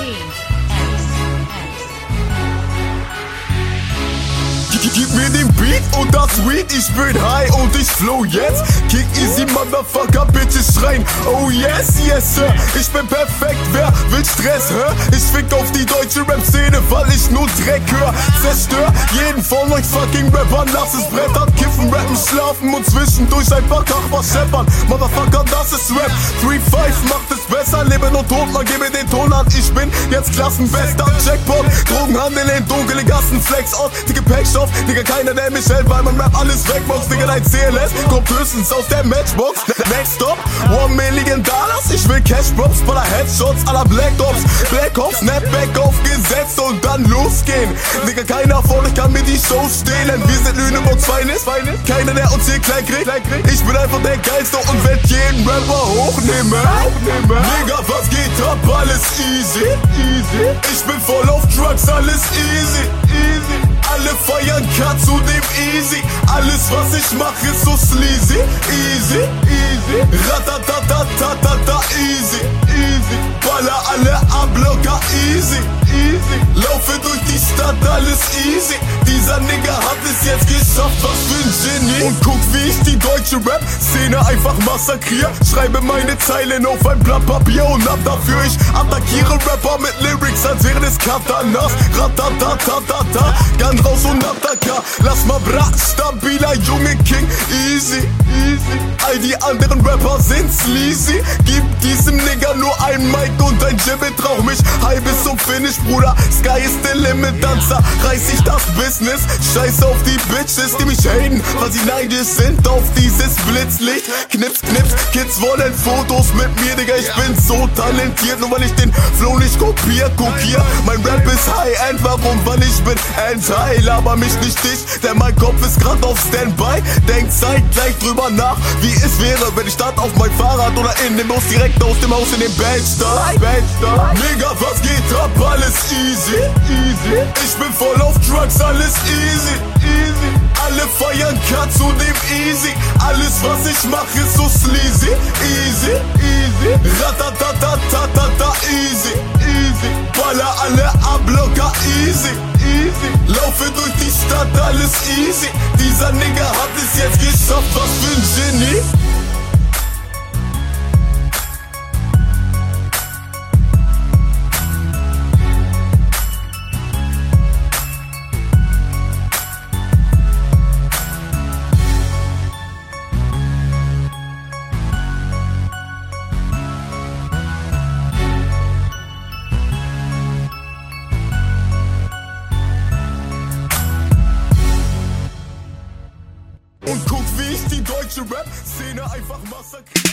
teams. Gib mir den Beat und das Weed, ich bin high und ich flow jetzt. Kick easy, Motherfucker, bitte schreien. Oh yes, yes, sir. Ich bin perfekt, wer will Stress, hör? Ich fick auf die deutsche Rap-Szene, weil ich nur Dreck hör. Zerstör jeden von euch fucking Rappern, lass es brettern, kiffen, rappen, schlafen und zwischendurch ein paar Tag was scheppern. Motherfucker, das ist Rap. 3-5 macht es besser, Leben und Tod, man gebe den Ton an. Ich bin jetzt Klassenbester, Jackpot, Drogenhandel in dunkle Gassen, Flex out, Gepäckstoff, Digga, keiner, der mich hält, weil man Rap alles wegboxt. Digga, dein CLS kommt höchstens aus der Matchbox. Next stop, one million dollars. Ich will Cash Props, voller Headshots aller Black Ops. Black Ops, Snapback aufgesetzt und dann losgehen. Digga, keiner von euch kann mir die Show stehlen. Wir sind Lüneburgs Feines. Keiner, der uns hier klein kriegt. Ich bin einfach der Geilste und werd jeden Rapper hochnehmen. Digga, was geht ab? Alles easy. Ich bin voll auf Drugs, alles easy. Dem Easy. Alles, was ich mache, ist so sleazy. Easy, easy. Ratatatatata, easy, easy. Baller alle ab, locker easy, easy. Laufe durch die Stadt, alles easy. Dieser Nigger hat es jetzt geschafft, was für ein Genie. Und guck, wie ich die deutsche Rap-Szene einfach massakriere. Schreibe meine Zeilen auf ein Blatt Papier und ab dafür ich attackiere Rapper mit Lyrics, als wären es Katanas. Ratatatatata, ganz raus und Attaka. Lass mal brat, stabiler Junge King, easy, easy. All die anderen Rapper sind sleazy. Gib diesem Nigger nur ein Mic und ein Gibbet, trauch mich bis zum Finish, Bruder. Sky ist the limit, Danzer, reiß ich das Business. Scheiß auf die Bitches, die mich haten, weil sie neidisch sind auf dieses Blitzlicht. Knips, knips, Kids wollen Fotos mit mir, Digga. Ich bin so talentiert, nur weil ich den Flow nicht kopier, kopier. Mein Rap ist High-End, warum? Weil ich bin anti, laber mich nicht dicht, denn mein Kopf ist grad auf Standby. Denk zeitgleich drüber nach, wie es wäre, wenn ich start auf mein Fahrrad oder in dem Bus direkt aus dem Haus in den Badge da. Nigga, was geht ab? Alles easy, easy. Ich bin voll auf Drugs, alles easy, easy. Alle feiern Cut zu dem Easy. Alles, was ich mache, ist so sleazy, easy, easy. Ratatatatata, easy, easy. Baller alle ab, locker easy, easy. Laufe durch die Stadt, alles easy. Dieser Nigger hat es jetzt geschafft, was für ein Genie. Und guck, wie ich die deutsche Rap-Szene einfach massakriere.